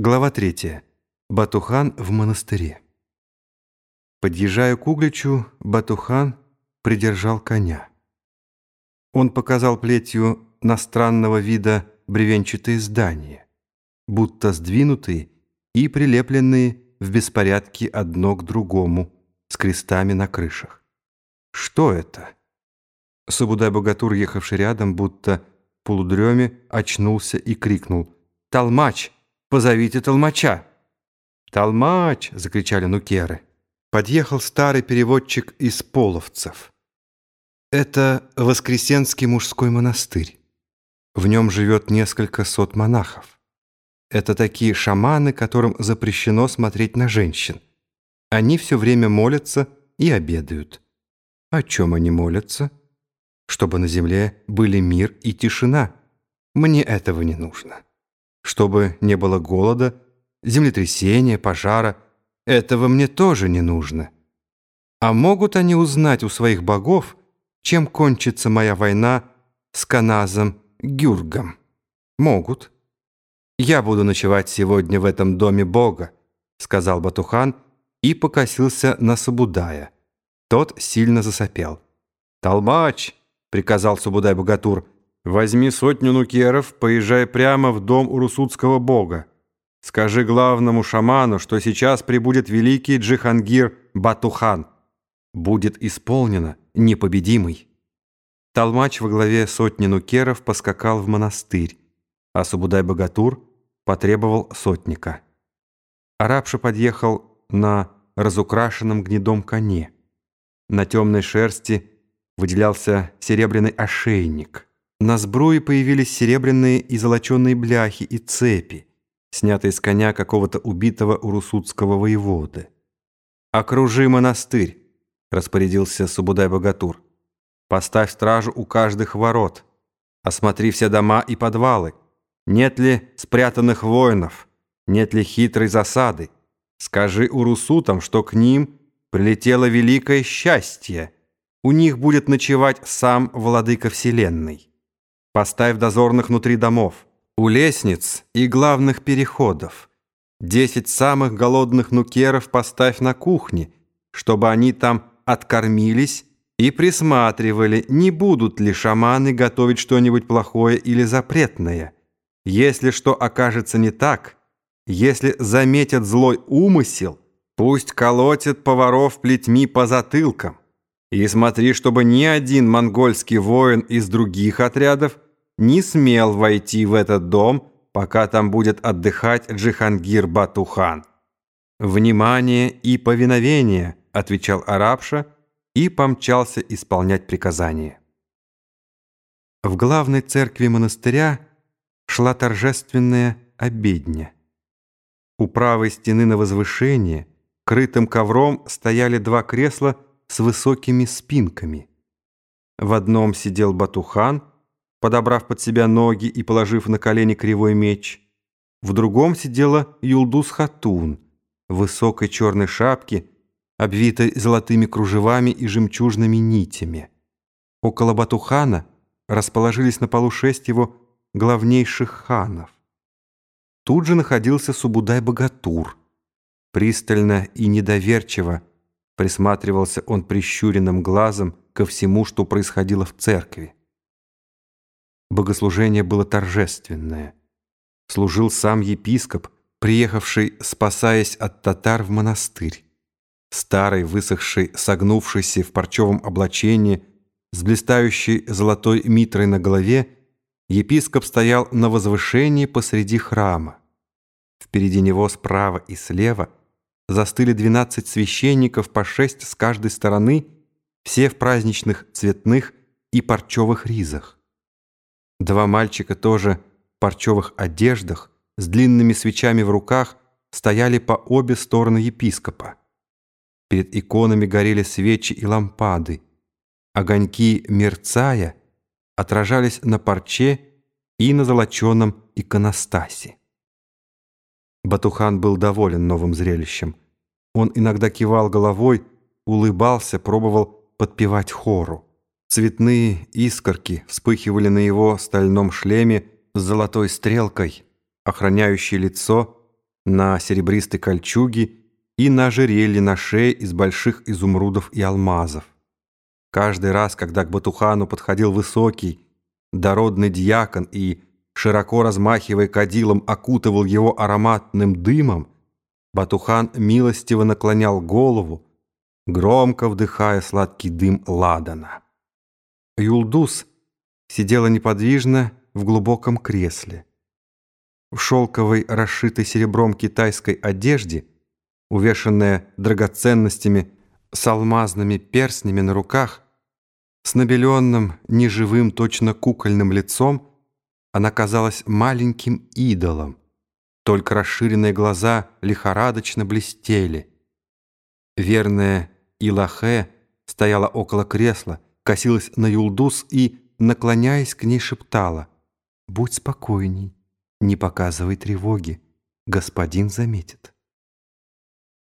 Глава 3. Батухан в монастыре. Подъезжая к Угличу, Батухан придержал коня. Он показал плетью на странного вида бревенчатые здания, будто сдвинутые и прилепленные в беспорядке одно к другому, с крестами на крышах. Что это? Сабудай-богатур, ехавший рядом, будто полудреме, очнулся и крикнул «Толмач!» Позовите толмача!» «Толмач!» — закричали нукеры. Подъехал старый переводчик из половцев. Это Воскресенский мужской монастырь. В нем живет несколько сот монахов. Это такие шаманы, которым запрещено смотреть на женщин. Они все время молятся и обедают. О чем они молятся? Чтобы на земле были мир и тишина. Мне этого не нужно чтобы не было голода, землетрясения, пожара. Этого мне тоже не нужно. А могут они узнать у своих богов, чем кончится моя война с Каназом Гюргом? Могут. «Я буду ночевать сегодня в этом доме Бога», — сказал Батухан и покосился на Сабудая. Тот сильно засопел. «Толмач!» — приказал Сабудай-богатур — Возьми сотню нукеров, поезжай прямо в дом урусутского бога. Скажи главному шаману, что сейчас прибудет великий Джихангир Батухан. Будет исполнено непобедимый. Толмач во главе сотни нукеров поскакал в монастырь, а Субудай-богатур потребовал сотника. Арабша подъехал на разукрашенном гнедом коне. На темной шерсти выделялся серебряный ошейник — на сбруе появились серебряные и золоченые бляхи и цепи, снятые с коня какого-то убитого урусутского воеводы. «Окружи монастырь», — распорядился Субудай-богатур. «Поставь стражу у каждых ворот. Осмотри все дома и подвалы. Нет ли спрятанных воинов? Нет ли хитрой засады? Скажи урусутам, что к ним прилетело великое счастье. У них будет ночевать сам владыка вселенной». Поставь дозорных внутри домов, у лестниц и главных переходов. Десять самых голодных нукеров поставь на кухне, чтобы они там откормились и присматривали, не будут ли шаманы готовить что-нибудь плохое или запретное. Если что окажется не так, если заметят злой умысел, пусть колотят поваров плетьми по затылкам. И смотри, чтобы ни один монгольский воин из других отрядов не смел войти в этот дом, пока там будет отдыхать Джихангир Батухан. «Внимание и повиновение», — отвечал арабша и помчался исполнять приказание. В главной церкви монастыря шла торжественная обедня. У правой стены на возвышении, крытым ковром, стояли два кресла с высокими спинками. В одном сидел Батухан — подобрав под себя ноги и положив на колени кривой меч. В другом сидела Юлдус Хатун в высокой черной шапке, обвитой золотыми кружевами и жемчужными нитями. Около Батухана расположились на полу шесть его главнейших ханов. Тут же находился Субудай-богатур. Пристально и недоверчиво присматривался он прищуренным глазом ко всему, что происходило в церкви. Богослужение было торжественное. Служил сам епископ, приехавший, спасаясь от татар в монастырь. Старый, высохший, согнувшийся в парчевом облачении, с блистающей золотой митрой на голове, епископ стоял на возвышении посреди храма. Впереди него справа и слева застыли двенадцать священников по шесть с каждой стороны, все в праздничных цветных и парчевых ризах. Два мальчика тоже в парчевых одеждах, с длинными свечами в руках, стояли по обе стороны епископа. Перед иконами горели свечи и лампады. Огоньки, мерцая, отражались на парче и на золоченом иконостасе. Батухан был доволен новым зрелищем. Он иногда кивал головой, улыбался, пробовал подпевать хору. Цветные искорки вспыхивали на его стальном шлеме с золотой стрелкой, охраняющей лицо, на серебристой кольчуге и на ожерелье на шее из больших изумрудов и алмазов. Каждый раз, когда к Батухану подходил высокий, дородный дьякон и, широко размахивая кадилом, окутывал его ароматным дымом, Батухан милостиво наклонял голову, громко вдыхая сладкий дым ладана. Юлдус сидела неподвижно в глубоком кресле. В шелковой, расшитой серебром китайской одежде, увешанная драгоценностями с алмазными перстнями на руках, с набеленным, неживым, точно кукольным лицом, она казалась маленьким идолом, только расширенные глаза лихорадочно блестели. Верная Илахе стояла около кресла, косилась на Юлдус и, наклоняясь к ней, шептала «Будь спокойней, не показывай тревоги, господин заметит».